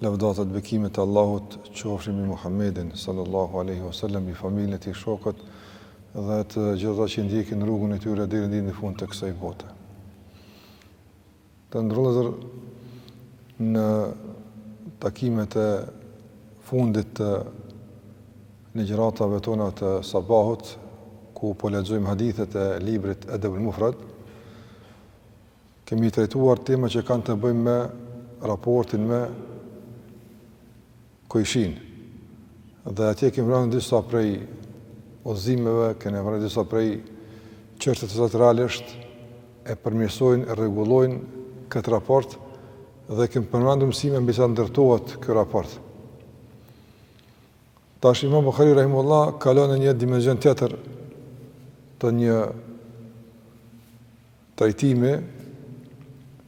Lavdatat, bekimet e Allahut qofshin mbi Muhammedin, sallallahu alejhi o sellem, mbi familjen e tij, shokët dhe të gjithë ata që ndjekin rrugën e tyre deri në ditën e fundit të kësaj bote. Të nderuar vëllezër në takimet e fundit të ligjëratave tona të sabahut, ku po lexojmë hadithet e librit Edebul Mufrad, Kemi trajtuar tema që kanë të bëjnë me raportin me kojshin. Dhe atje kemi përmendur disa prej udhëzimeve, kemi përmendur disa prej çështjeve që realisht e përmirësojnë, e rregullojnë këtë raport dhe kemi përmendur mësime mbi çka ndërtohet ky raport. Tash Imam Buhariu rahimehullah kalon në një dimension tjetër të një trajtimi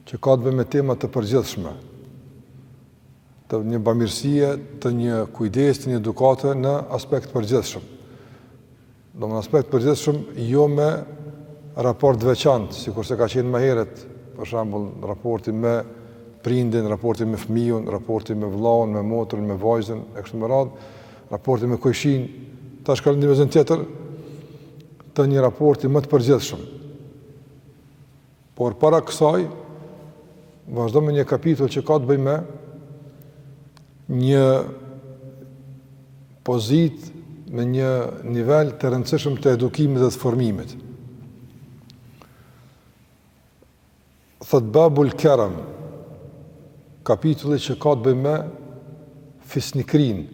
që ka të bëjë me tema të përgjithshme të një bamirësie, të një kujdesi, të një edukate në aspekt të përgjithshëm. Domethënë aspekt të përgjithshëm, jo me raport të veçantë, sikurse ka qenë më heret, për shembull, raporti me prindin, raporti me fëmijën, raporti me vëllaun, me motrën, me vajzën, e kështu me radhë, raporti me kojshin, tash kalon në dimension tjetër, të një raporti më të përgjithshëm. Por para kësaj, vazhdon me një kapitull që ka të bëjë me një pozitë, me një nivel të rëndësishëm të edukimit dhe të formimit. Thotë Babul Kerem, kapitulli që ka të bëjë me fisnikërinë,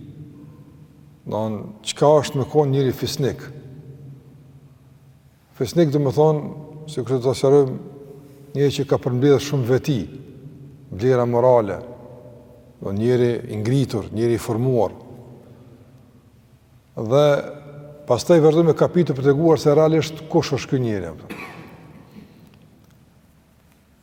domethënë çka është me konë njeri fisnik, Fisnik domethënë, sikur do ta sqarojmë, njeri që ka përmbledhur shumë veti, vlera morale, domethënë njeri i ngritur, njeri i formuar. Dhe pastaj vazhdojmë me kapitullin për të treguar se realisht kush është ky njeri.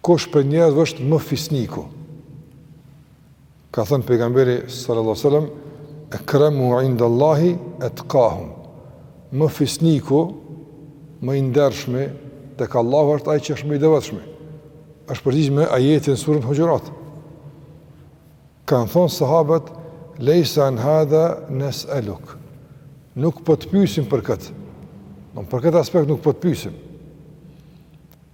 Kush prej njerëzve është më fisniku? Ka thënë pejgamberi sallallahu alajhi wasallam, "Akramuhum inda Allahi atqahum." Më fisniku, më i ndershmi tek Allahu është ai që është më i devotshmi. Është përgjigj me ajetin surën Huxhurat. Kanë thonë sahabët, "Leysa an hadha nas'aluk." Nuk po të pyesim për këtë. Nuk për këtë aspekt nuk po të pyesim.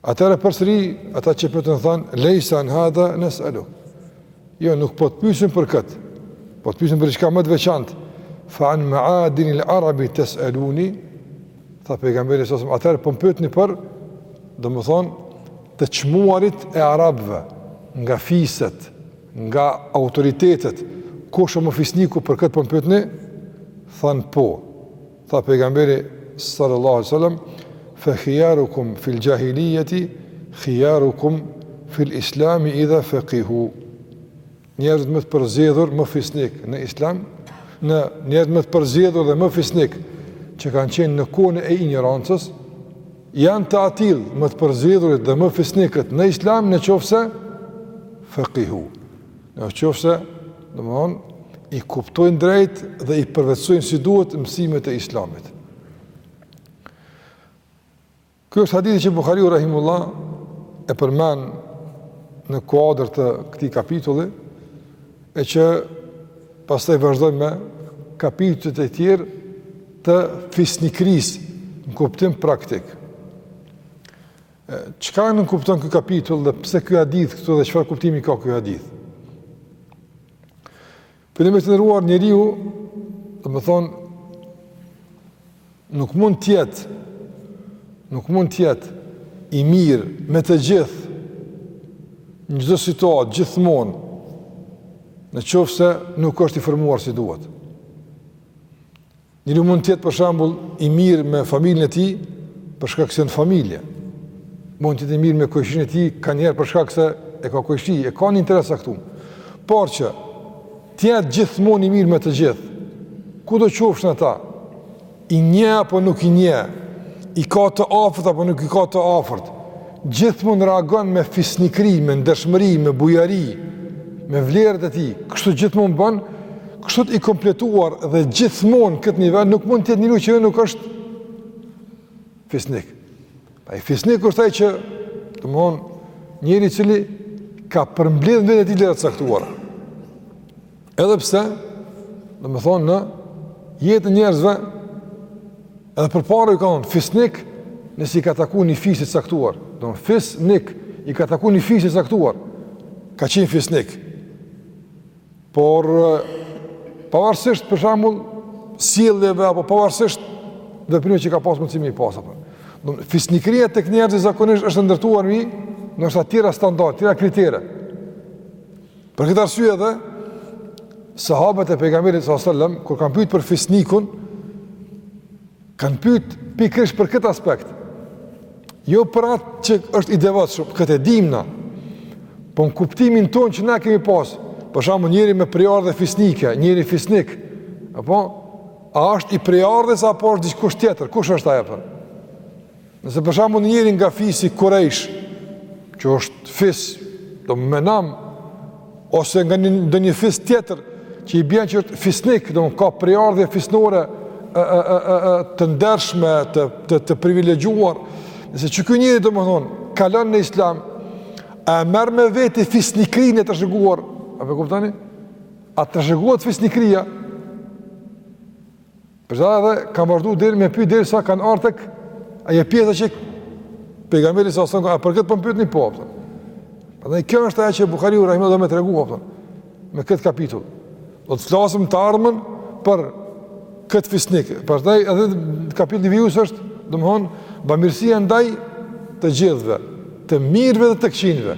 Atëherë përsëri ata që pyetën thanë, "Lejsa an hadha nas'aluk." Jo, nuk po të pyesim për kët. Po të pyesim për diçka më të veçantë. Fa an ma'adin al-arab tas'aluni? Tha pejgamberi sa selam, "Atëherë po më pyetni për, domethënë, të çmuarit e arabëve, nga fiset, nga autoritetet, kush është më fisniku për kët po më pyetni?" Thanë, "Po." Tha pejgamberi sallallahu alaihi wasallam fa khiyarukum fil jahiliyati khiyarukum fil islam idha faqihu njerëzit më të përzgjedhur më fisnikë në islam në njerëzit më të përzgjedhur dhe më fisnikë që kanë qenë në kohën e injorancës janë të atillë më të përzgjedhurit dhe më fisnikët në islam në qoftë se faqihu Në qoftë se, domethënë, i kuptojnë drejt dhe i përvetësojnë si duhet mësimet e Islamit. Ky është hadithi që Buhariu rahimehullah e përmend në kuadër të këtij kapitulli e që pastaj vazhdon me kapitujt e tjerë të fisnikërisë në kuptim praktik. Çka nënkupton ky kapitull dhe pse ky hadith këtu dhe çfarë kuptimi ka ky hadith? Për, o të nderuar, njeriu, domethënë, nuk mund të jetë, nuk mund të jetë i mirë me të gjithë, në çdo situatë, gjithmonë, në qoftë se nuk është i formuar si duhet. Njeriu mund të jetë për shembull i mirë me familjen e tij, për shkak se janë familje. Mund të jetë i mirë me kojshinë e tij, kanjëherë për shkak se e ka kojshi, e ka një interes këtu. Por që të jetë gjithmonë i mirë me të gjithë, kushdo qofshin ata? I njeh apo nuk i njeh? I ka të afërt apo nuk i ka të afërt? Gjithmonë reagon me fisnikëri, me ndershmëri, me bujari, me vlerat e tij, kështu gjithmonë bën, kështu të i kompletuar dhe gjithmonë këtë nivel nuk mund të jetë njeriu që nuk është fisnik. Pra fisnik është ai që, domethënë, njeri i cili ka përmbledhur në veten e tij vlera të caktuara. Edhe pse, domethënë në jetën e njerëzve, edhe përpara i kanë thonë, fisnik, nëse i ka taku një fisi të caktuar, domethënë fisnik, i ka taku një fisi të caktuar, ka qenë fisnik, por pavarësisht për shembull sjelljeve apo pavarësisht veprimeve që ka pasur mundësi me i pas apo. Do fisnikëria tek njerëzit zakonisht është ndërtuar mbi ndoshta tjera standarde, tjera kritere. Për këtë arsye edhe sahabët e pejgamberit sallallahu alajhi wasallam kur kanë pyetur për fisnikun kanë pyetur pikërisht për këtë aspekt. Jo për atë që është i devotshëm, këtë e dimë na. Po në kuptimin tonë që na kemi pas, për shembull njeri me prejardhje fisnike, njeri fisnik, apo a është i prejardhjes apo është dikush tjetër? Kush është ai apo? Nëse për shembull një njeri nga fisi Kurejsh, që është fis, do me thanë ose nga një ndonjë fis tjetër që i bjen që është fisnik, domethënë ka prejardhje fisnore e e e e e të ndershme, të të të privilegjuar. Nëse që ky njeri domethënë kalon në Islam, a e merr me veti fisnikërinë e trashëguar, a më kuptoni? A trashëgohet fisnikëria? Pra edhe kanë vazhdu deri me pyjt derisa kanë ardh tek aje pjesa që pejgamberi sallallahu sallam, a për këtë po më pyetni? Po, a kupton. Prandaj, kjo është aje që Bukhariu rahimahullah do me tregu, a kupton, me këtë kapitull. Do të flasim në të ardhmen për këtë fisnik. Prandaj, edhe kapitulli vijues është, domethënë, bamirësia ndaj të gjithëve, të mirëve dhe të këqinjve.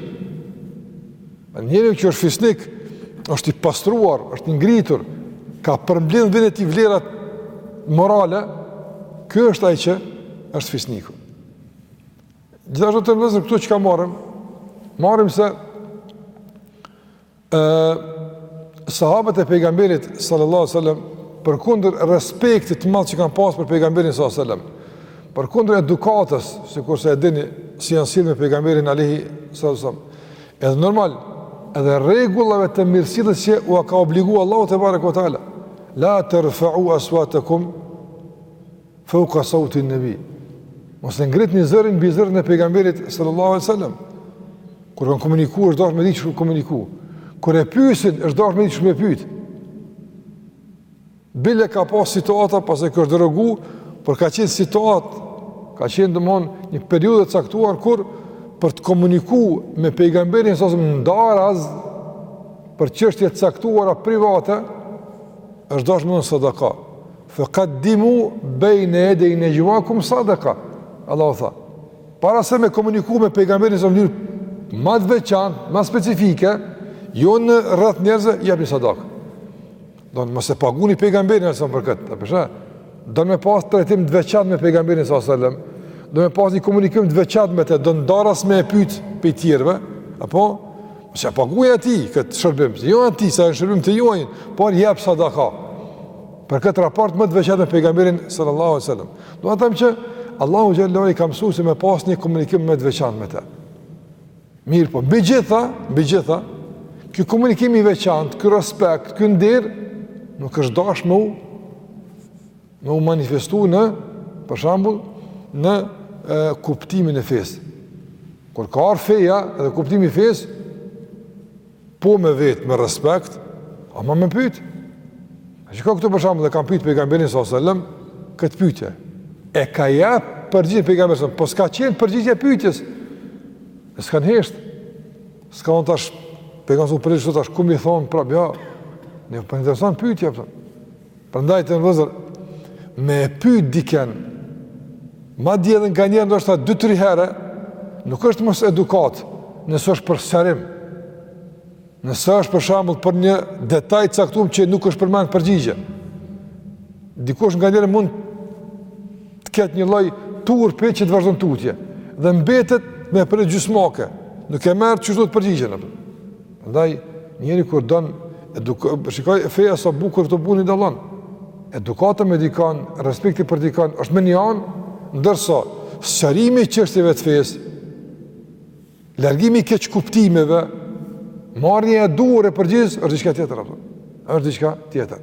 Njeri që është fisnik, është i pastruar, është i ngritur, ka përmbledhur në veten e tij vlerat morale, ky është ai që është fisniku. Gjithashtu vëllezër, këtu çka marrim, marrim se e, sahabët e pejgamberit sallallahu sallam përkundër respektit të madh që kanë pas për pejgamberin sallallahu sallam përkundër edukatës sikurse e dini si janë sjellë me pejgamberin alejhi salatu selam Edhe normal, edhe rregullave të mirësjelljes që ua ka obligu Allahu tebareke we teala. La tarfa'u aswatakum fawqa sawti an-nabi. Mos e ngritni zërin mbi zërin e pejgamberit sallallahu alaihi wasallam. Kur kanë komuniku, është dashtë me ditë qysh me komuniku. Kur e pyesin, është dashtë me ditë qysh me e pyet. Bile ka pas situata pastaj kjo është derogu, por ka qenë situatë, ka qenë domethënë një periudhë e caktuar, kur për të komuniku me pejgamberin sallallahu sallam ndaras, për çështje të caktuara private, është dashtë me dhënë sadaka. Fekaddimu bejne jedej nexhwakum sadaka. Allahu tha, para se me komuniku me pejgamberin sallallahu sallam në mënyrë ma të veçantë, ma specifike, jo në rreth njerëzve, jep një sadaka. Do të mos e paguni pejgamberin sallallahu sallam për këtë, apo sa? Don me pas trajtim të veçantë me pejgamberin sallallahu sallam. Don me pas një komunikim të veçantë me të, don ndaras me e pyet prej të tjerëve, apo s'ia paguni atij këtë shërbim, jo atij sa shërbim të juajin, por jep sadaka. Për këtë raport më të veçantë me pejgamberin sallallahu alaihi wasallam. Do të them që Allahu xhelle shanuhu i ka mësuar se me pas një komunikim më të veçantë me të. Mirë po, mbi gjitha, mbi gjitha, ky komunikim i veçantë, ky respekt, ky nder, nuk është dash me u, me u manifestu në, për shembull, në e, kuptimin e fesë. Kur ka ardh feja dhe kuptimi i fesë, Po me vet, me respekt, ama me pytë. A që ka këtu për shembull e kam pytë pejgamberin s.a.s. këtë pytje. E ka jap përgjigjen pejgamberi s.a.s. Po s'ka qenë përgjigjja e pytjes. E s'kanë heshtë. S'ka thënë tash, pejgamberin s.a.s. tash ku me i thënë, prap, ja, më po intereson pytja, për. Prandaj të nderuar vllazër me e pyt dikend madje edhe nganjëherë ndoshta 2-3 herë nuk është mos edukatë nëse është për sqarim nëse është për shembull për një detaj të caktum që nuk është përmend n'përgjigje dikush nganjëherë mund të ketë një lloj turpi që të vazhdojë tutje dhe mbetet me përgjigje gjysmake nuk e merr qysh duhet përgjigjen në për Prandaj, njeri kur don eduk shiko feja sa bukur të bën t'i dallon. Edukata me dikënd, respekti për dikënd është në një anë, ndërsa sqarimi i çështjeve të fesë, largimi i keqkuptimeve, marrja e duhur e përgjigjes është diçka tjetër apo. Është diçka tjetër.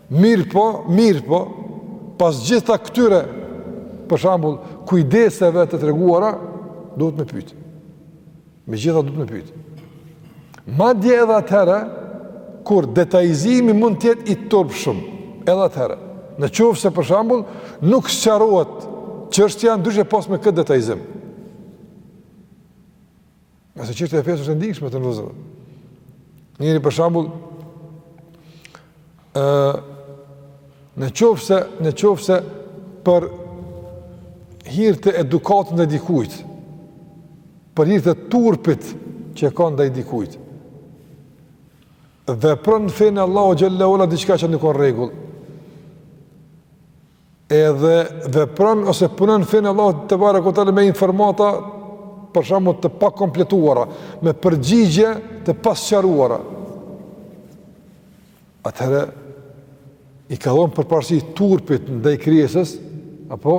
Mirëpo, mirëpo, pas gjitha këtyre, për shembull, kujdeseve të treguara, duhet me pyt. Megjithatë duhet me pyt. Madje edhe atëherë, kur detajzimi mund të jetë i turpshëm, edhe atëherë. Në qoftë se, për shembull, nuk sqarohet çështja ndryshe pos me këtë detajzim. Ngase çështja e fesë është e ndjeshme të nderuar. Njeri për shembull ë në qoftëse në qoftëse për hir të edukatës ndaj dikujt, për hir të turpit që ka ndaj dikujt. Vepron n'fenë e Allahut xhelle ue ala diçka që nuk o n'rregull. edhe vepron ose punon n'fenë e Allahut tebareke ue teala me informata për shembull të pakompletuara, me përgjigje të pasqaruara. Atëherë i ka dhënë përparësi turpit ndaj krijesës apo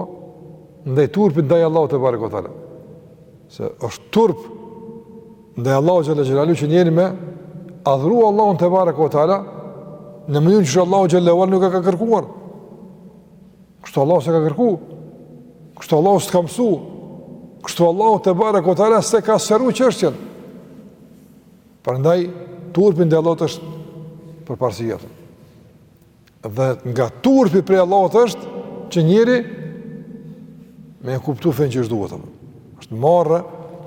ndaj turpit ndaj Allahut tebareke ue teala. Se është turp Ndaj Allahut xhelle xhelaluhu që njeri me adhuru Allahun tebareke ue teala në mënyrë që Allahu xhelle ue ala nuk e ka kërkuar. Kështu Allahu s'e ka kërku. Kështu Allahu s'ka mësu. Kështu Allahu tebareke ue teala s'e ka sqaru çështjen. Prandaj turpi ndaj Allahut është përparësi n'jetën. Dhe nga turpi prej Allahut është që njeri me e kuptu fenë qysh duhet. është marrë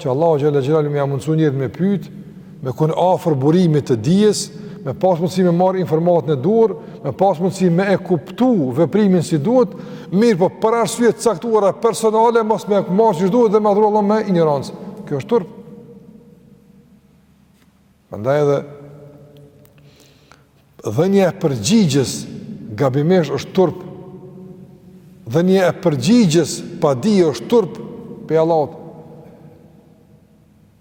që Allahu Xhele Xhelaluhu me ia mundësu njerit me pyt, me kon afër burimit të dijes, me pas mundësi me marrë informatën e duhur, me pas mundësi me e kuptu veprimin si duhet, mirëpo për arsye të caktuara personale, mos me e marrë qysh duhet dhe me adhru Allahun me injorancë. Kjo është turp. Prandaj edhe dhënia e përgjigjes gabimisht është turp. Dhënia e përgjigjes pa dije është turp prej Allahut.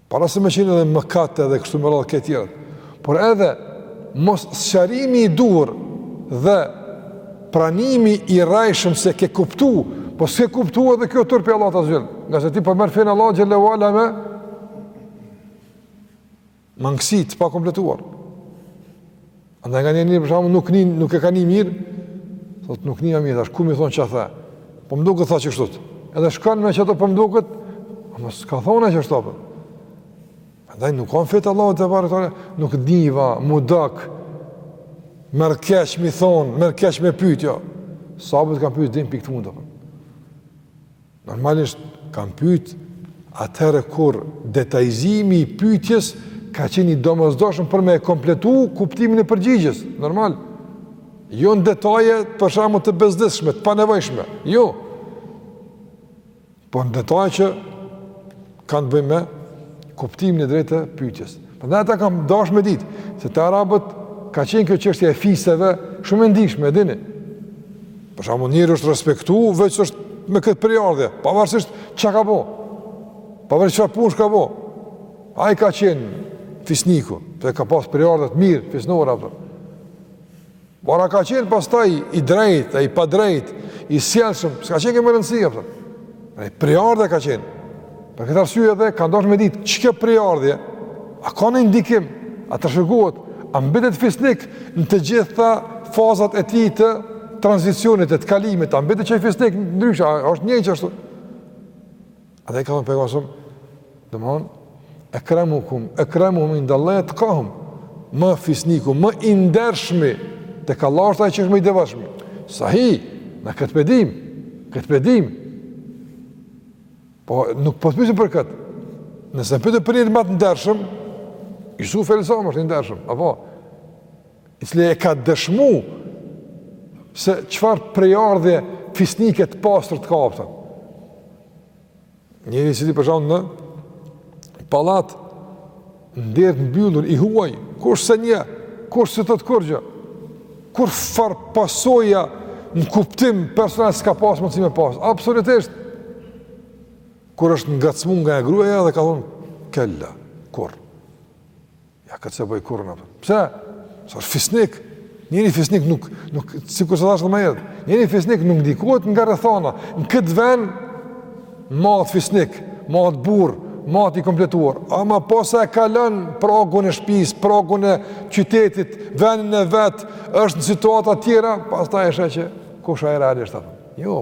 Para se me qenë edhe mëkat edhe kështu me radhë këto tjerat. Por edhe mossqarimi i duhur dhe pranimi i rrejshëm se e ke kuptu, po s'e ke kuptu edhe kjo turp prej Allahut azze ve xhel. Ngase ti po merr fenë e Allahut xhele ue ala me mangësi të pakompletuar. Andaj ka njeri për shembull nuk nin, nuk e ka ni mirë, thotë nuk e niva mirë, as s'ka me thon çka tha. Po më duket tha qështu. Edhe shkon me qato po më duket, po ama s'ka thonë qashtu. Andaj nuk ka në fe t'Allahut tebareke nuk niva, m'u dok, m'erdh keq me i thonë, m'erdh keq me pyt, jo. Sahabët kanë pyt, din pikë të mundë, Normalisht kanë pyet atëherë kur detajzimi i pyetjes ka qenë i domosdoshëm për me e kompletu kuptimin e përgjigjes, normal. Jo në detaje për shembull të bezdisshme, të panevojshme, jo. Po në detaje që kanë të bëjnë me kuptimin e drejt�� të pyetjes. Prandaj ata kanë dashur me ditë se te arabët ka qenë kjo çështje e fiseve shumë e ndishme, e dini. Për shembull njeri është respektu veç është me këtë prejardhje, pavarësisht çka ka bo. Pavarësisht çfarë punë ka bo. Ai ka qenë fisniku, pse ka pas prejardhje të mirë fisnore apo. Por a ka qenë pastaj i drejt, a i padrejt, i sjellshëm, s'ka qenë kjo me rëndësi, apo. Ai prejardhje ka qenë. Për këtë arsye edhe, kanë dasht me ditë, që kjo prejardhje, a ka ndikim, a trashëgohet, a mbetet fisnik në të gjitha fazat e tij të tranzicionit, e të kalimit, a mbetet qai fisnik, a ndryshon, a është njëjtë qashtu. Atëherë ka thënë pejgamberi alejhi selam, domethon ekramukum ekramuhum indallah atqahum, më fisniku, më i ndershmi tek Allahu është ai që është më i devotshëm. Sahi, na këtë pe dimë, këtë pe dimë. Po nuk po t'pysim për këtë. Nëse pyet për ma të ndershëm, Jusufi alejhi selam është i ndershëm, apo i cili e ka dëshmu se çfarë prejardhje fisnike të pastër ka Njeri i cili për shembull në pallat dyert mbyllur i huaj, kush s'e njeh, kush s'i thotë kurgjë, kurrfarë pasoja në kuptim personal s'ka pas mundësi me pas, absolutisht, kur është ngacmu nga e gruja dhe ka thonë, kella, kurrë. Ja këtë s'e bëj kurrë unë. Pse? Se është fisnik. Njeri fisnik nuk, nuk sikurse thashë ma herët, njeri fisnik nuk ndikohet nga rrethana, në këtë ven, mahet fisnik, mahet burrë, mahet i kompletuar, ama posa e kalon pragun e shpisë, pragun e qytetit, venin e vet, është në situata tjera, pastaj e sheh që kush a realisht, jo,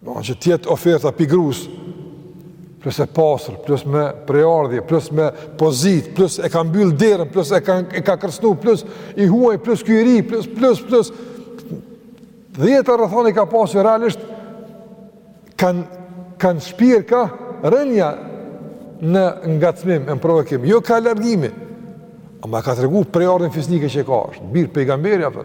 Do që të jetë oferta pej grusë, plus e pasur, plus me prejardhje, plus me pozitë, plus e ka mbyll derën, plus e ka e ka kërcënu, plus i huaj, plus ky i ri, plus plus plus. Dhjetë rrethana i ka pasur realisht kan kan shpjerë ka rënia në ngacmim, në provokim, jo ka largimi. Ama ka tregu prejardhjen fisnike që ka, është bir pejgamberi apo?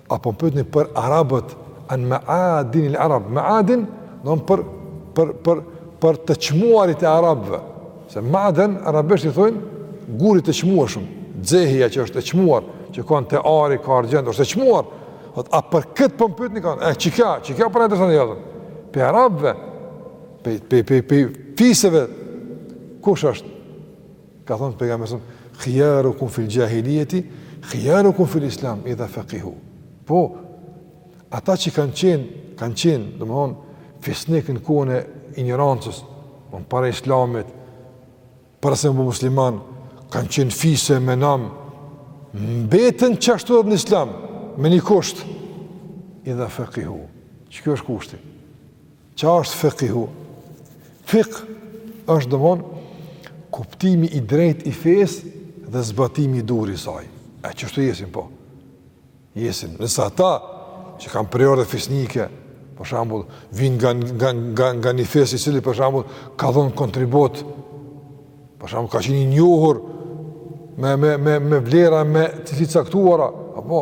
A po më pyetni për arabët an ma'adin al-arab, ma'adin domethonë për për për për të çmuarit e arabëve. Se ma'adan arabisht i thonë gurit të çmueshëm, xehja që është e çmuar, që ka në të ari, ka argjend, është e çmuar. Thot, a për këtë po më pyetni kanë? E çka? Çka po na dëshon ja? Pej arabëve, pe pe pe pe fiseve kush është? Ka thënë pejgamberi alejhi selam khiyarukum fil jahiliyati khiyarukum fil islam idha faqihu. Po ata që kanë qenë, kanë qenë, domthon fisnik në kohën e injorancës, domthon para islamit, para se m'u bo musliman, kanë qenë fise me nam, mbeten qashtu edhe në islam, me një kusht, idha faqihu, qikjo është kushti. Qa është faqihu? Fikh është domethonë kuptimi i drejtë i fesë dhe zbatimi i duhur i saj. E qështu jesin po? Jesin. Nëse ata që kanë prejardhje fisnike, për shembull, vijnë nga, nga, nga, nga një fis i cili, për shembull, ka dhënë kontribut, për shembull, ka qenë i njohur me, me, me, me vlera, me cilësi të caktuara, apo,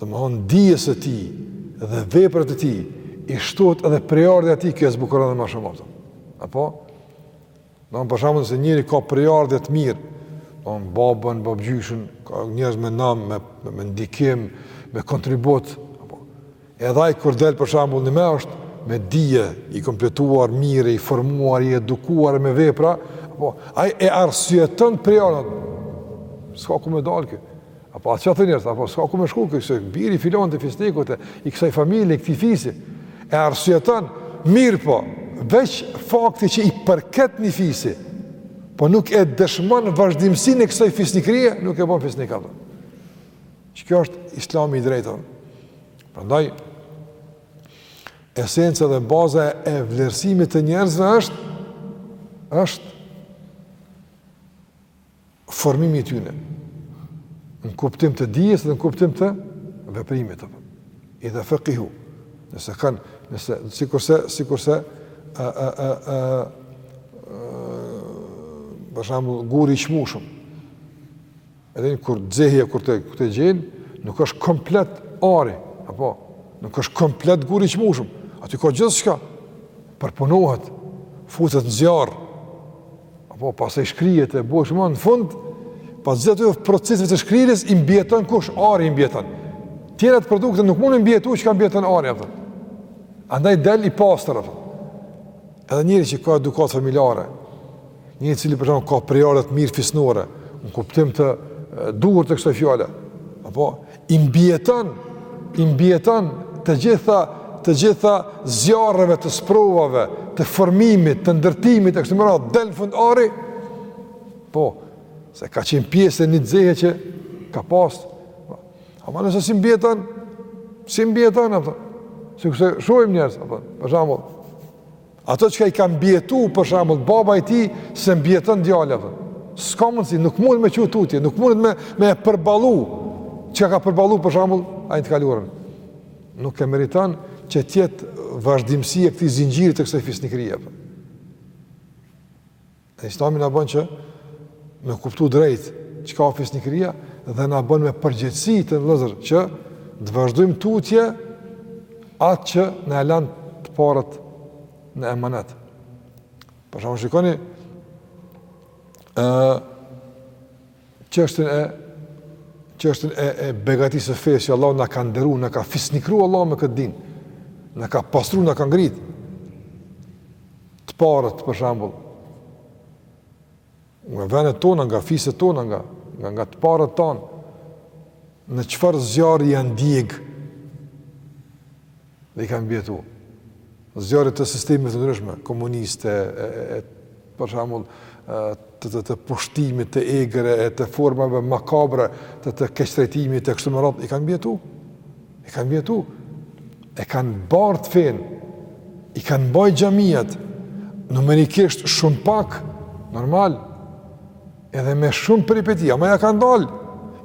Domethonë dijes së tij dhe veprat e tij, i shtohet edhe prejardhja e tij kjo e zbukuron edhe më shumë ato. Apo? Domethonë për shembull nëse njeri ka prejardhje të mirë, domethonë babën, babgjyshin, ka njerëz me nam, me, me, me ndikim, me kontribut, apo? Edhe ai kur del për shembull nime është me dije, i kompletuar mirë, i formuar, i edukuar me vepra, apo? Ai e arsyeton prejardhjen, s'ka ku me dalë kjo. Apo atë që thë njerëz, apo s'ka ku me shku, ky është biri i filon fisnikut, i kësaj familjeje, i këtij fisi, e arsyeton, mirëpo, veç fakti që i përket një fisi, po nuk e dëshmon vazhdimësinë e kësaj fisnikërie, nuk e bon fisnik ato. Që kjo është islami i drejton. Prandaj, esenca dhe baza e vlerësimit të njerëzve është, është formimi i tyre, në kuptim të dijes dhe në kuptim të veprimit, apo, idha fekihu, nëse kanë, nëse, sikurse, sikurse, a, a, a, a, a, për shembull, guri i çmushëm, edhe kur xehja, kur të, kur ta gjejnë, nuk është komplet ari, apo, nuk është komplet guri i çmushëm, aty ka gjithçka, përpunohet, futet në zjarr, Apo pastaj shkrihet e bohet, më në fund, pas gjithë atyre proceseve të shkrirjes, i mbijeton kush, ari i mbijeton. Tjerat produkte nuk mund i mbijetu çka mbijeton ari, apo. Andaj del i pastër, apo. Edhe njeri që ka edukatë familjare, njeri i cili për shembull ka prejardhje të mirë fisnore, në kuptim të duhur të kësaj fjale, apo, i mbijeton, i mbijeton të gjitha, të gjitha zjarreve të sprovave, të formimit, të ndërtimit, e kështu me radhë, del në fund ari, po, se ka qenë pjesë e një xehe që ka pasë, ama nëse s'i mbijeton, s'i mbijeton, apo, sikurse shohim njerëz, apo, për shembull, Ato çka i ka mbijetu, për shembull, baba i tij s'e mbijeton djali, dhe. S'ka mundësi, nuk mund me çu tutje, nuk mund me, me e përballu, çka ka përballu, për shembull, ai n'të kaluarën. Nuk e meriton që t'jetë vazhdimësi e këtij zinxhiri të kësaj fisnikërie, dhe. Dhe islami na bon që me kuptu drejt çka o fisnikëria dhe na bon me përgjegjësi vëllazër që të vazhdojmë tutje atë që na e lanë të parët në emanet. Për shembull shikoni ë Çështjen e çështjen e e begatisë së fesë që Allahu na ka nderu, na ka fisnikëru Allahu me këtë din. Na ka pastru, na ka ngrit. Të parët për shembull nga venet tona, nga fiset tona, nga nga nga të parët tonë në çfarë zjarri janë djeg. Dhe i kanë mbijetu zjarrit të sistemeve të ndryshme, komuniste, e, e, e për shembull, të, të, të pushtimit, të egre, e të formave makabre, të të keqtrajtimit, e kështu me radhë, i kanë mbijetu. I kanë mbijetu. E kanë bartë fenë. I kanë mbajt xhamiat. Numerikisht shumë pak, normal, Edhe me shumë peripeti, ama ia kanë dalë,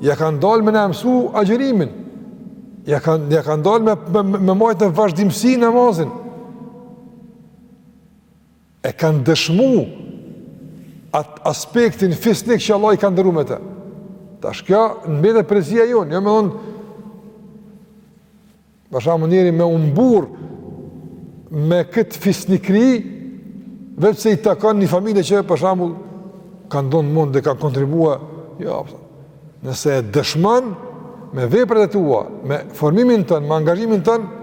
ia kanë dalë me na e mësu agjërimin, ia kanë, ia kanë dalë me, me, me, me majtë në vazhdimësi namazin, e kanë dëshmu atë aspektin fisnik që Allahu i ka nderu me te. Tash kjo na mbetet porosia jonë, jo me thonë, Për shembull njëri me u mbur me kët fisnikëri veç pse i takon një familje që për shembull kanë dhonë mund dhe kanë kontribua, jo. Nëse e dëshmon me veprat e tua, me formimin tënd, me angazhimin tënd,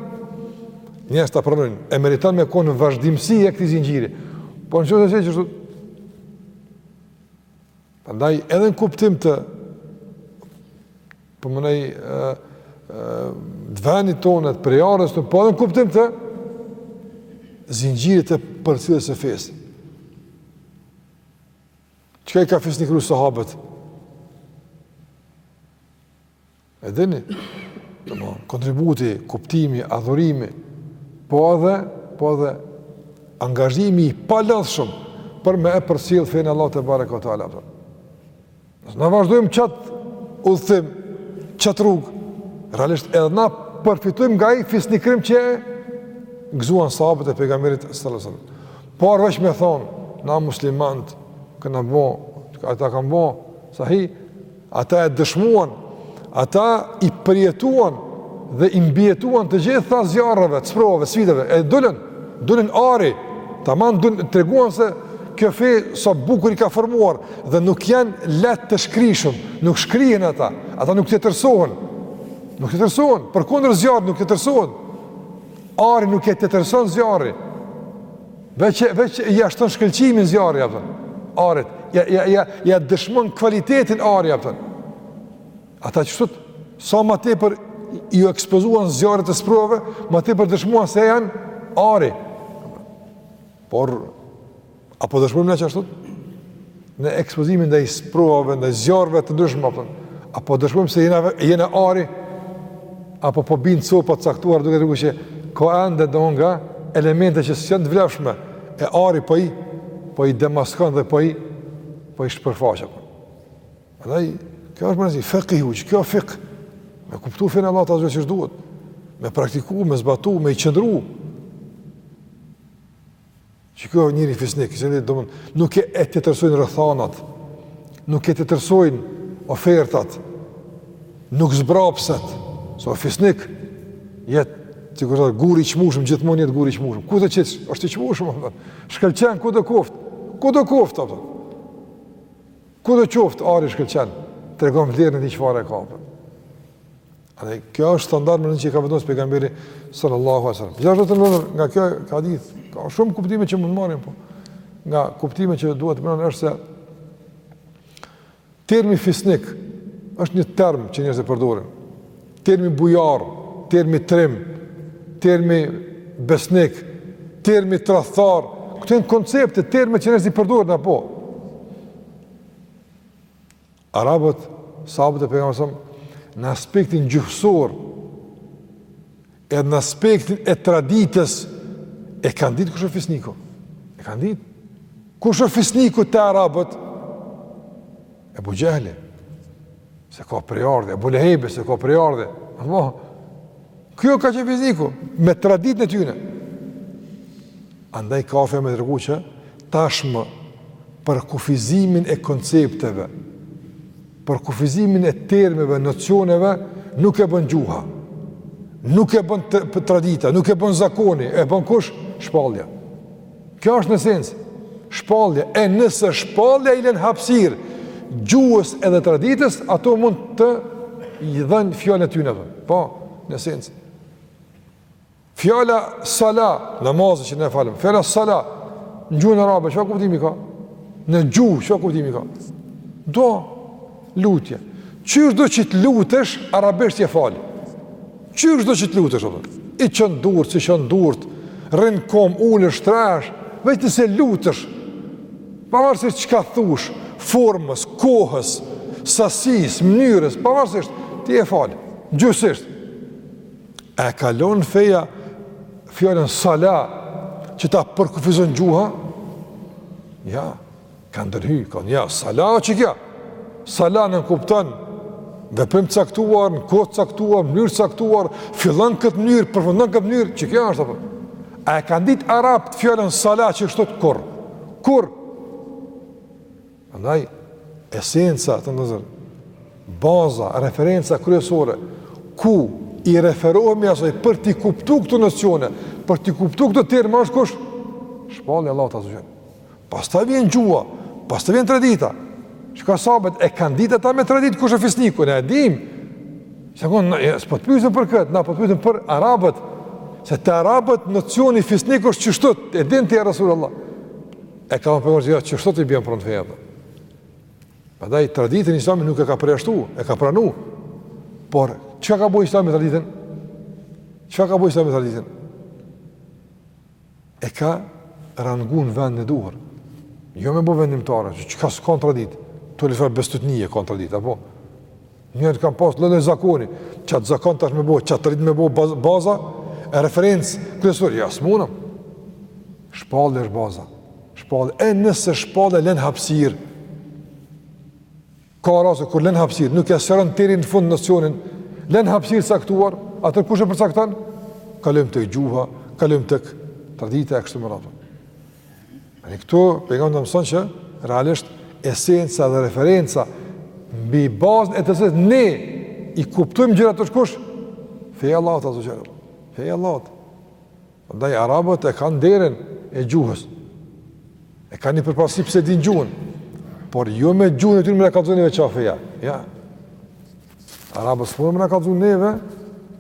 njerëzit ta pranojnë, e meriton me kon vazhdimësi e këtij zinxhiri. Po në qoftë se është, Prandaj edhe në kuptim të po mendoj të vendit tonë të prejardhës të po edhe në kuptim të zinxhirit të përcjelljes së fesë. Çka i ka fisnikëruar sahabët? E dini, kontributi, kuptimi, adhurimi, po edhe, po edhe angazhimi i palodhshëm për me e përcjell fenë e Allahut tebareke ue teala. Na vazhdojmë qat udhëtim, qat rrugë, realisht edhe na përfitojmë nga ai fisnikërim që e gëzuan sahabët e pejgamberit salallahu alejhi ue selem. Por veç me thonë, na muslimant, kena bo, ata kanë bo, sahih, Ata e dëshmuan, ata i përjetuan dhe i mbijetuan të gjithë atyre zjarreve, të sprovave, sfideve, e dullën, dullën ari, taman dullën, treguan se kjo fe sa bukur i ka formuar dhe nuk janë lehtë të shkrishëm, nuk shkrihen ata, ata nuk tjetërsohen, nuk tjetërsohen, përkundër zjarrit nuk tjetërsohen, arin nuk e tjetërson zjarri, Veç veç ia shton shkëlqimin zjarri, a kupton. Arit, ia ia ia ia dëshmon kualitetin ari, a kupton. Ata që ashtu sa ma tepër iu ekspozuan zjarrit të sprovave, ma tepër dëshmuan se janë ari. Por a po dëshmojmë na qashtu? në ekspozimin ndaj sprovave, ndaj zjarreve të ndryshme a po a po dëshmojmë se jena jena ari apo po binë copa të caktuara duke treguar që ka ende do ngo elemente që s'janë të vlefshme e ari po i po i demaskon dhe po i po i shpërfaq apo. Prandaj kjo është mësim fikhi, kjo fikh me kuptu fenë e Allahut ashtu siç duhet me praktiku, me zbatu, me i qëndru. Shiko njëri fisnik, i cili domethënë nuk e e tjetërsojnë rrethanat, nuk e tjetërsojnë ofertat, nuk zbrapset, se fisnik jet sikur thotë guri i çmushëm gjithmonë jet guri i çmushëm. Kudo që jet? Është i çmushëm apo? Shkëlqen kudo koft? Kudo koft apo? Kudo koft ari shkëlqen? Tregon vlerën e tij çfarë e ka. Apo. Dhe kjo është standard domethënë që i ka vendosë pejgamberi sallallahu alejhi ve selam. Gjithashtu domethënë, nga kjo hadith, ka shumë kuptime që mund marrim, po. nga kuptime që duhet të mendojmë është se termi fisnik është një term që njerëzit e përdorim. Termi bujar, termi trim, termi besnik, termi tradhtar, këto janë koncepte, terme që njerëzit i përdorim, apo. Arabët, sahabët e pejgamberit sa në aspektin gjuhësor edhe në aspektin e traditës e kanë ditë kush është fisniku. E kanë ditë kush është fisniku te arabët? Ebu Xhehli, se ka prejardhe, Ebu Lehebi, se ka prejardhe. Allah, kjo ka qenë fisniku, me traditën e tyne. Andaj ka feja me tregu që tashmë përkufizimin e koncepteve, përkufizimin e termeve, nocioneve, nuk e bën gjuha, nuk e bën tradita, nuk e bën zakoni, e bën kush? Shpallja. Kjo është në esencë, shpallja, e nëse shpallja i len hapësirë gjuhës edhe traditës, ato mund t'i thonë fjalën e tyne, po, në esencë. Fjala sala, namazi që ne falim, fjala sala, në gjuhën arabe, çfarë kuptimi ka? Në gjuhë, çfarë kuptimi ka? Dua, lutje. Qysh do që të lutesh, arabisht je falë. Qysh do që të lutesh, apo? I çon durët, s'i çon durët, rrin n'kom, ulë, shtrihesh, veç nëse lutesh, pavarësisht çka thush, formës, kohës, sasisë, mënyrës, pavarësisht ti je falë, gjuhësisht, A e ka lon feja fjalën sala që ta përkufizon gjuha? Ja, ka ndërhy, ka thënë, ja, sala o qekja. Sala nënkupton veprim të caktuar, në kohë të caktuar, mënyrë të caktuar, fillon këtë mënyrë, përfundon këtë mënyrë, qekja është apo. A e kanë ditë arabët fjalën sala qështu kurrë? Kurrë. Andaj, esenca, tash, baza, referenca kryesore, ku i referohemi asoj për t'i kuptu këto nocione, për t'i kuptu këto terma është kush, shpallja e Allahut azza ue xhel. Pastaj vjen gjuha, pastaj vjen tradita, çka s'ka mbet, e kanë ditë ata me traditë, kush është fisniku, na e dim, se konë, në, s'po t'pysim për këtë, na po t'pysim për arabët, se te arabët nocioni fisniku është qështu, e dinte ja Resulullah. E ka thënë pejgamberi se jo, çështë të bën pranë feja. Prandaj traditën islami nuk e ka përjashtu, e ka pranu. Por çka ka bo Islami traditën? Çka ka bo Islami me traditën? E ka rangu n'vendin e duhur. Jo me bo vendimtare, çka s'kon traditë. Tu lëshoj bestytnie kon traditë apo? Njerëzt kanë pasë lloj-lloj zakoni, qat zakon tash me bo, qat traditë me bo baza, e referencë, kryesore, jo, s'mundem. Shpallja është baza. Shpallja, e nëse shpallja len hapsirë, ka raste kur len hapsirë, nuk e sqaron deri në fund nocionin, len hapsirë t'caktuar, atëherë kush e përcakton? Kalojmë tek gjuha, kalojmë tek tradita e kështu me radhë. Ani këtu, pejgamberi na mëson që realisht esenca dhe referenca mbi bazën e të cilës ne i kuptojmë gjërat është kush, feja e Allahut azza ue xhel. Feja e Allahut. Andaj arabët e kanë nderën e gjuhës. E kanë një përparsi pse din gjuhën. Por jo me gjuhën e tyne me na kallzu neve çka feja. Jo. Arabët s'mun me na kallzu neve,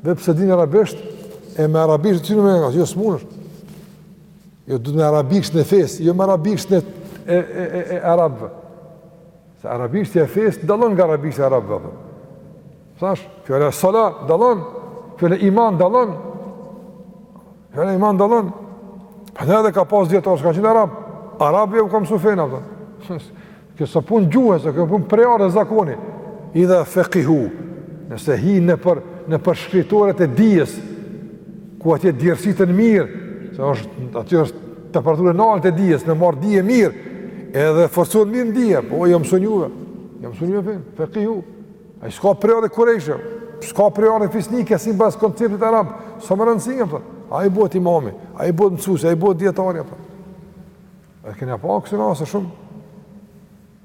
edhe pse din arabisht e me arabisht të tyre me na kallzu jo smunësh. Jo, duhet me arabishten e fesë, jo me arabishten e, e, e, e arabëve. Se arabishtja e fesë, dallon nga arabishtja e arabëve. Thash, fjala salah, dallon, fjala iman, dallon. Fjala iman, dallon. Prandaj edhe ka pas dijetarë, s'kanë qenë arabë. Arabëve ua kanë msu fejnë, Kjo s'o pun gjuhe, s'o kjo pun prejardhje zakoni. Edhe fekihu, nëse hi nëpër, nëpër shkritoret e dijes, ku atje djersiten mirë, se është, atje është temperatura e naltë e dijes, e merr dije mirë, edhe forcohet mirë në dije, po ai jau mson juve, jau mson juve fenë, fekihu, ai s'ka prejardhje kurejshe, s'ka prejardhje fisnike, simbas konceptit arab, s'o me rëndësi, për, ai bohet imami, ai bohet mësuesi, ai bohet dijetari, për. E kena pa kësi raste shumë,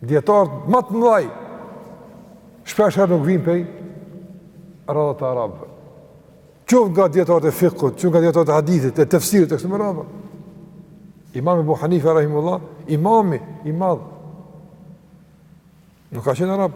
dijetarët më të mëdhaj, shpesh herë nuk vijnë pej radhëve të arabëve. Qoftë nga dijetarët e fikhut, qoftë nga dijetarët e hadithit, e tefsirit, e kështu me radhë. Imam Ebu Hanife, rahimehullah, imami, i madhë, nuk ka qenë arab.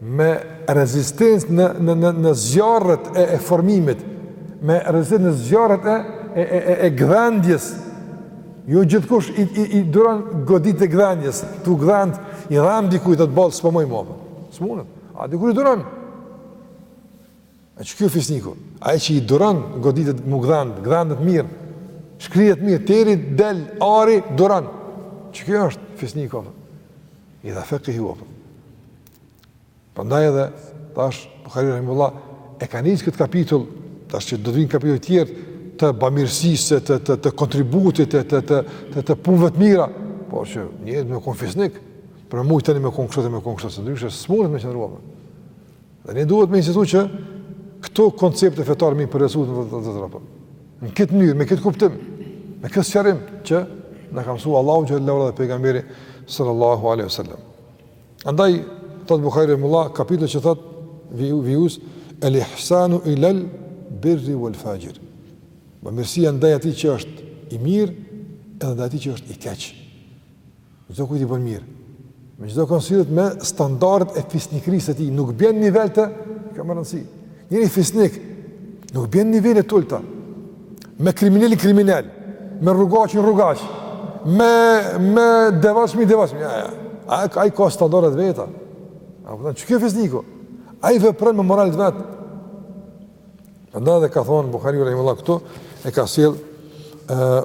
me rezistencë në në në në zjarret e e formimit, me rezistencë në zjarret e e e e gdhendjes. Jo gjithkush i i, i duron goditjet e gdhendjes, tu gdhend i dham dikujt t'i bën ballë s'po muj më. S'munet, a dikush i duron? A çka fisniku? Ai që i duron goditjet mu gdhend, gdhendet mirë, shkrihet mirë, teri del, ari, duron. Çka është fisniku? I dhe fekë i hua. Prandaj edhe, tash, Bukhari rahimehullah, e ka nis këtë kapitull, tash që do t'vijnë kapituj tjerë, të bamirësisë, të, të, të kontributit, të, të, të, të, të punëve të mira, po që njeri me konë fisnik, për mujtë të një me konë kështë, me konë kështë, së ndryshë, së mundët me qëndruamë. Dhe ne duhet me insistu që këto koncepte fetare me i përsërit të të të të të Në këtë mënyrë, me këtë kuptim, me këtë sqarim që na ka msu Allahu xhel-le ve ala dhe pejgamberi sallallahu alejhi ve sel-lem. Andaj, thotë Bukhari rahimehullah, kapitull që thotë vijues, el ihsanu ilel berri vel faxhir. Bamirësia ndaj atij që është i mirë edhe ndaj atij që është i keq. Çdokujt i ban mirë. Me çdokan sillet me standardet e fisnikërisë së tij, nuk bjen nivelit, ka rëndësi. Njeri fisnik nuk bjen n'nivele t'ulta. Me kriminelin kriminel, me rrugaçin rrugaç, me me devasmi devasmi. Jo, jo. Ai ka ai ka standardet e veta. Apo çka fisniku? Ai vepron me moralet e vet. Andaj dhe ka thonë Bukhari rahimehullah këtu e ka sjell ë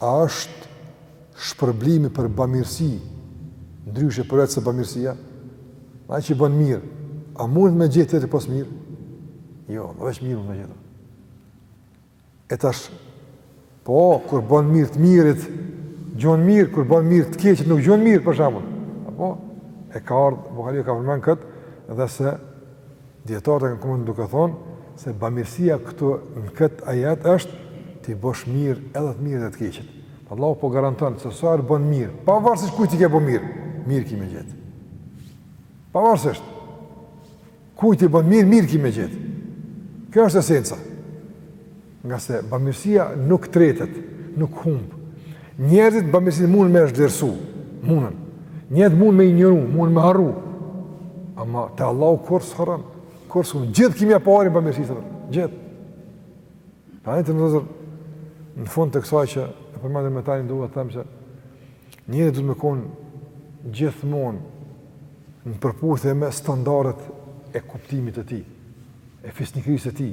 A është shpërblimi për bamirësi ndryshe përveç se bamirësia? Ai që ban mirë, a mund me gjet tjetër pos mirë? Jo, veç mirë mund me gjet. E tash, po, kur bon mirë të mirit, gjon mirë, kur bon mirë të keqit, nuk gjon mirë, për shembull. Apo, e ka ardhë, Bukhari ka përmend këtë, dhe se Dijetarët e kanë komentuar duke thënë se bamirësia këtu në këtë ajet është t'i bësh mirë edhe të mirit edhe të keqit. Allahu po garanton se sa herë bën mirë, pavarësisht kujt i ke bo mirë, mirë ki me gjet. Pavarësisht kujt i bën mirë, mirë ki me gjet. Kjo është esenca. Ngase bamirësia nuk tretet, nuk humb. Njerëzit bamirësinë mundën me e zhvlerësu, mundën. Njerëzit mundën me injoru, mundën me harru. Ama te Allahu kurrë s'harron, kurrë s'hup, gjithë ki me ja pa hajrin bamirësisë, gjithë. Pra të nderuar vëllezër, në fund të kësaj që e përmendëm e tani duhet të themi se njerëzit duhet me konë gjithmonë në përputhje me standardet e kuptimit të tij, e fisnikrisë së tij,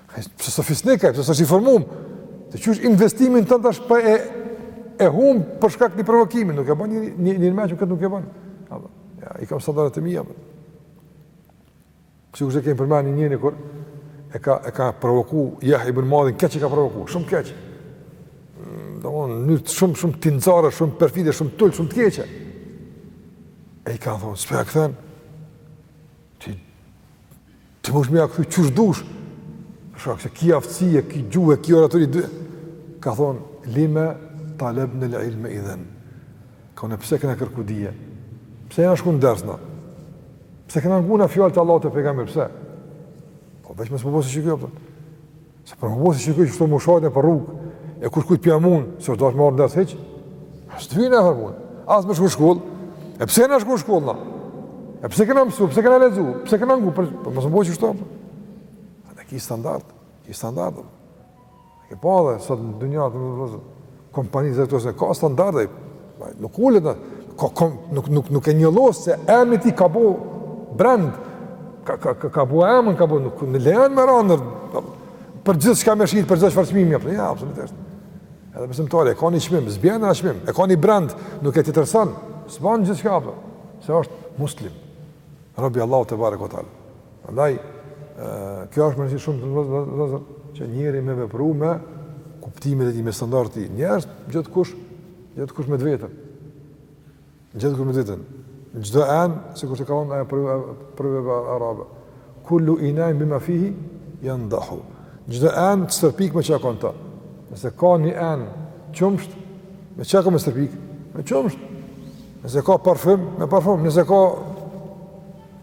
Pse osht fisnik ai, pse osht i formum, qysh investimin tan tash po e, e hum për shkak një provokimit, nuk e bën një, një, një i mençëm këtë nuk e bën. Jo, i kam standardet e mija, po. Sikurse e kemi përmend një njeri, kur e ka, e ka provoku, ja, i bën madhin, keq e ka provoku, shumë keq. Mm, do, në mënyrë shumë, shumë tinzare, shumë perfide, shumë t'ulët, shumë të keqe. E i ka thonë, s'pe kthen, ti Ti mund me ja kthy qysh dush. Shkak se ki aftësi e ki gjuhë e ki oratori dhe. Ka thon lime talebna l-ilme idhen. Ka thon pse kena kërku dije. Pse jena shku në ders na? Pse kena ngu na fjalë të Allahut të pejgamberit, pse? Po veç mos m'u bo si qikjo, po thon. Se për m'u bo si kjo qishtu m'u shajt nëpër rrugë, e kush kujt p'ja mund, s'ish dashtë me ardh në ders hiç, as të vina e herë mund, as me shku shkollë, e pse jena shku n'shkollë, na? e pse kena mësu, pse kena lexu, pse kena ngu, për, për mos me bo qishtu, po. A ki standard, ki standard, a ke pa edhe, sot në dunja, në Kompania nëse ka standarde, nuk ulet në, ka, ka, nuk, nuk, nuk e njollos se emni i tij ka bo brend, ka, ka, ka, ka bo emën, ka bo, nuk në lejen me randër, për gjithçka me shit, për gjithçfarë çmimi, po, jo, absolutisht. Edhe besimtari e ka një çmim, s'bjen në çmim, e ka një brend, nuk e tjetërson, s'ban gjithçka, po, se është muslim, rabi Allahu tebareke ve teala. Andaj, kjo është mendësi shumë të nëzër, që njeri me vepru me kuptimet e tij, me standardet e tij, njerëzit gjithkush, gjithkush me të veten, gjithkush me të veten, çdo enë, sikurse ka thonë, e proverb arabe, kullu inain bima fihi, jendahu, çdo enë, të stërpik me çka ka n'të, nëse ka një enë, qumsht, me çka ka me stërpik, me qumsht, nëse ka parfum, me parfum, nëse ka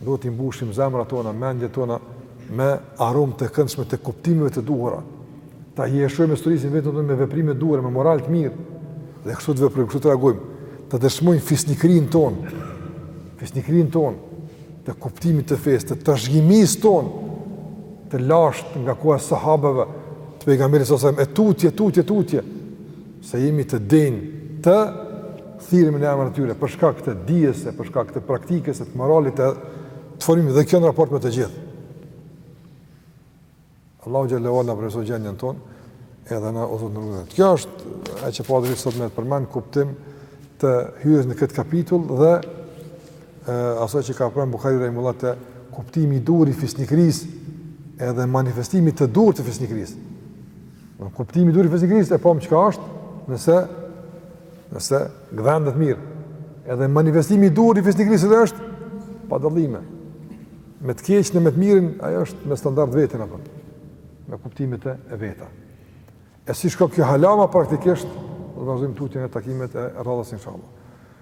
Duhet t'i mbushim zemrat tona, mendjet tona me aromë të këndshme të kuptimeve të duhura. Ta hijeshojmë e stolisim veten me veprime të duhura, me moral të mirë dhe kështu të veprojmë, kështu të reagojmë. Ta dëshmojmë fisnikërinë tonë, fisnikërinë tonë të kuptimit të fesë, të trashëgimisë tonë të lashtë nga koha e sahabeve të pejgamberit sallallahu alajhi wasallam, e tutje, tutje, tutje. Se jemi të denjë të thirremi në emër të tyre për shkak të dijes, për shkak të praktikës të moralit, të, të formimit dhe kjo në raport me të gjithë. Allahu xhelle ve ala e përmirësoftë gjendjen tonë edhe na udhëzoftë në rrugën. Kjo është ajo që po deshta sot me e përmend kuptim të hyrjes në këtë kapitull dhe asaj që ka prun Buhari rahimehullahu te kuptimi i duhur i fisnikërisë edhe manifestimit të duhur të fisnikërisë. Në kuptimi i durimit, fisnikërisë e pam çka është, nëse nëse gdhendet mirë. Edhe manifestimi i durimit, fisnikërisë është pa dallime. Me të keqën e me të mirën, ajo është me standard vetën apo me kuptimet e veta. E si shkon kjo halama praktikisht, do të vazhdojmë tutje në takimet e radhës inshallah.